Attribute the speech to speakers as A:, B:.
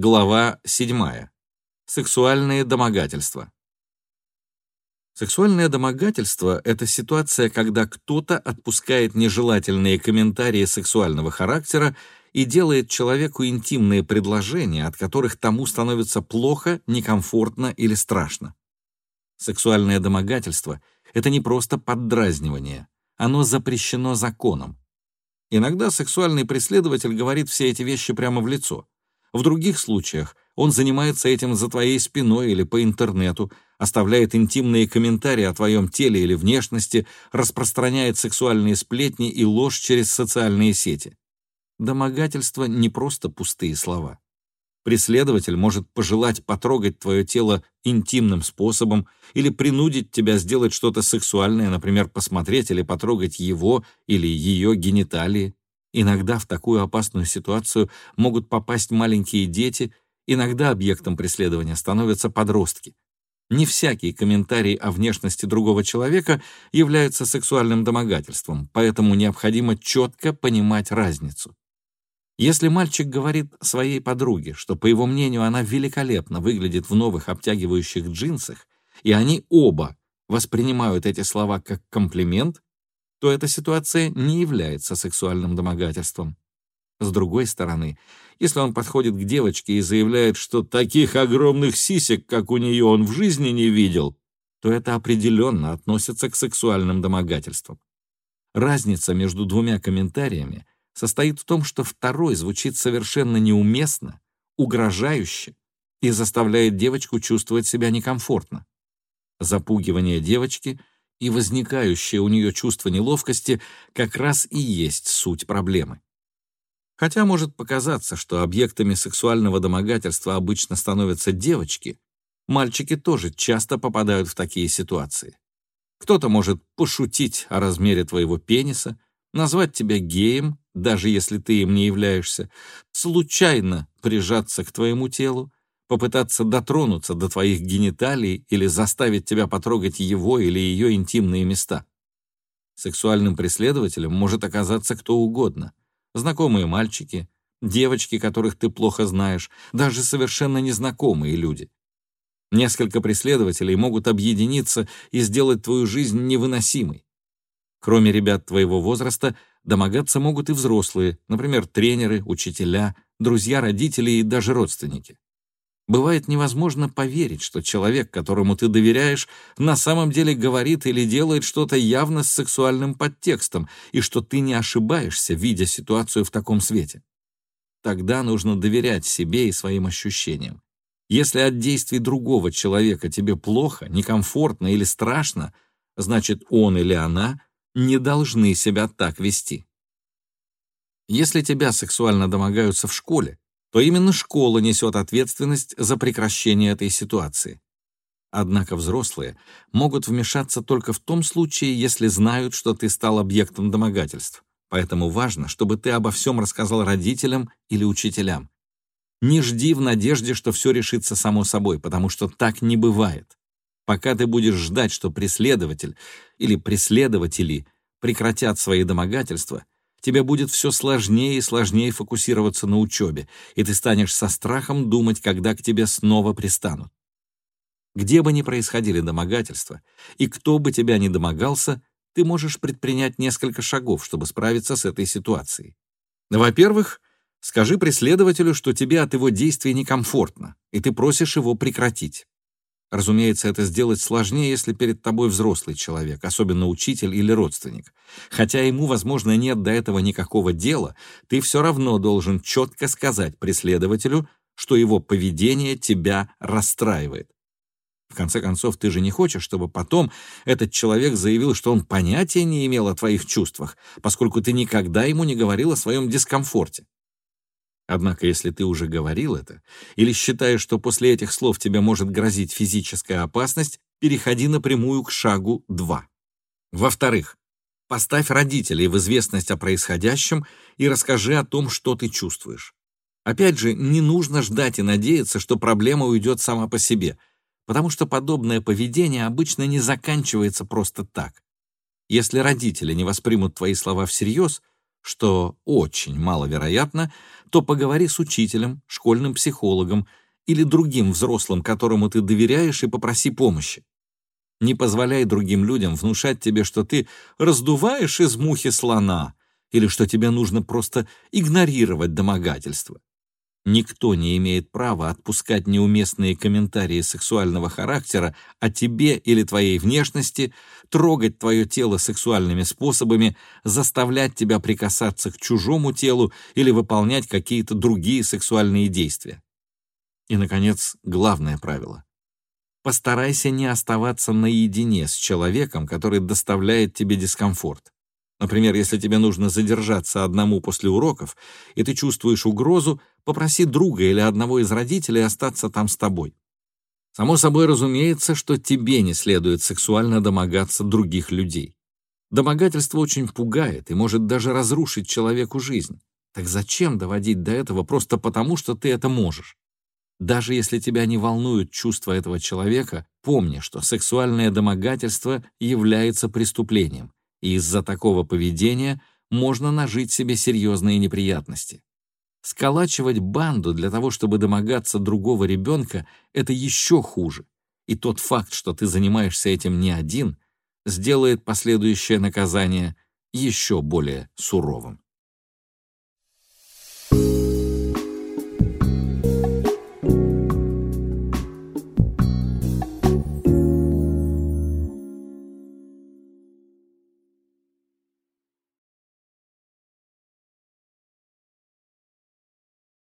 A: Глава 7. Сексуальные домогательства. Сексуальное домогательство — это ситуация, когда кто-то отпускает нежелательные комментарии сексуального характера и делает человеку интимные предложения, от которых тому становится плохо, некомфортно или страшно. Сексуальное домогательство — это не просто поддразнивание, оно запрещено законом. Иногда сексуальный преследователь говорит все эти вещи прямо в лицо. В других случаях он занимается этим за твоей спиной или по интернету, оставляет интимные комментарии о твоем теле или внешности, распространяет сексуальные сплетни и ложь через социальные сети. Домогательство — не просто пустые слова. Преследователь может пожелать потрогать твое тело интимным способом или принудить тебя сделать что-то сексуальное, например, посмотреть или потрогать его или ее гениталии. Иногда в такую опасную ситуацию могут попасть маленькие дети, иногда объектом преследования становятся подростки. Не всякий комментарий о внешности другого человека является сексуальным домогательством, поэтому необходимо четко понимать разницу. Если мальчик говорит своей подруге, что, по его мнению, она великолепно выглядит в новых обтягивающих джинсах, и они оба воспринимают эти слова как комплимент, то эта ситуация не является сексуальным домогательством. С другой стороны, если он подходит к девочке и заявляет, что таких огромных сисек, как у нее, он в жизни не видел, то это определенно относится к сексуальным домогательствам. Разница между двумя комментариями — состоит в том, что второй звучит совершенно неуместно, угрожающе и заставляет девочку чувствовать себя некомфортно. Запугивание девочки и возникающее у нее чувство неловкости как раз и есть суть проблемы. Хотя может показаться, что объектами сексуального домогательства обычно становятся девочки, мальчики тоже часто попадают в такие ситуации. Кто-то может пошутить о размере твоего пениса, назвать тебя геем даже если ты им не являешься, случайно прижаться к твоему телу, попытаться дотронуться до твоих гениталий или заставить тебя потрогать его или ее интимные места. Сексуальным преследователем может оказаться кто угодно. Знакомые мальчики, девочки, которых ты плохо знаешь, даже совершенно незнакомые люди. Несколько преследователей могут объединиться и сделать твою жизнь невыносимой. Кроме ребят твоего возраста, Домогаться могут и взрослые, например, тренеры, учителя, друзья родителей и даже родственники. Бывает невозможно поверить, что человек, которому ты доверяешь, на самом деле говорит или делает что-то явно с сексуальным подтекстом, и что ты не ошибаешься, видя ситуацию в таком свете. Тогда нужно доверять себе и своим ощущениям. Если от действий другого человека тебе плохо, некомфортно или страшно, значит, он или она не должны себя так вести. Если тебя сексуально домогаются в школе, то именно школа несет ответственность за прекращение этой ситуации. Однако взрослые могут вмешаться только в том случае, если знают, что ты стал объектом домогательств. Поэтому важно, чтобы ты обо всем рассказал родителям или учителям. Не жди в надежде, что все решится само собой, потому что так не бывает. Пока ты будешь ждать, что преследователь или преследователи прекратят свои домогательства, тебе будет все сложнее и сложнее фокусироваться на учебе, и ты станешь со страхом думать, когда к тебе снова пристанут. Где бы ни происходили домогательства, и кто бы тебя ни домогался, ты можешь предпринять несколько шагов, чтобы справиться с этой ситуацией. Во-первых, скажи преследователю, что тебе от его действий некомфортно, и ты просишь его прекратить. Разумеется, это сделать сложнее, если перед тобой взрослый человек, особенно учитель или родственник. Хотя ему, возможно, нет до этого никакого дела, ты все равно должен четко сказать преследователю, что его поведение тебя расстраивает. В конце концов, ты же не хочешь, чтобы потом этот человек заявил, что он понятия не имел о твоих чувствах, поскольку ты никогда ему не говорил о своем дискомфорте. Однако, если ты уже говорил это, или считаешь, что после этих слов тебе может грозить физическая опасность, переходи напрямую к шагу 2. Во-вторых, поставь родителей в известность о происходящем и расскажи о том, что ты чувствуешь. Опять же, не нужно ждать и надеяться, что проблема уйдет сама по себе, потому что подобное поведение обычно не заканчивается просто так. Если родители не воспримут твои слова всерьез, что очень маловероятно, то поговори с учителем, школьным психологом или другим взрослым, которому ты доверяешь, и попроси помощи. Не позволяй другим людям внушать тебе, что ты раздуваешь из мухи слона или что тебе нужно просто игнорировать домогательство. Никто не имеет права отпускать неуместные комментарии сексуального характера о тебе или твоей внешности, трогать твое тело сексуальными способами, заставлять тебя прикасаться к чужому телу или выполнять какие-то другие сексуальные действия. И, наконец, главное правило. Постарайся не оставаться наедине с человеком, который доставляет тебе дискомфорт. Например, если тебе нужно задержаться одному после уроков, и ты чувствуешь угрозу, попроси друга или одного из родителей остаться там с тобой. Само собой разумеется, что тебе не следует сексуально домогаться других людей. Домогательство очень пугает и может даже разрушить человеку жизнь. Так зачем доводить до этого просто потому, что ты это можешь? Даже если тебя не волнуют чувства этого человека, помни, что сексуальное домогательство является преступлением и из-за такого поведения можно нажить себе серьезные неприятности. Сколачивать банду для того, чтобы домогаться другого ребенка, это еще хуже. И тот факт, что ты занимаешься этим не один, сделает последующее наказание еще более суровым.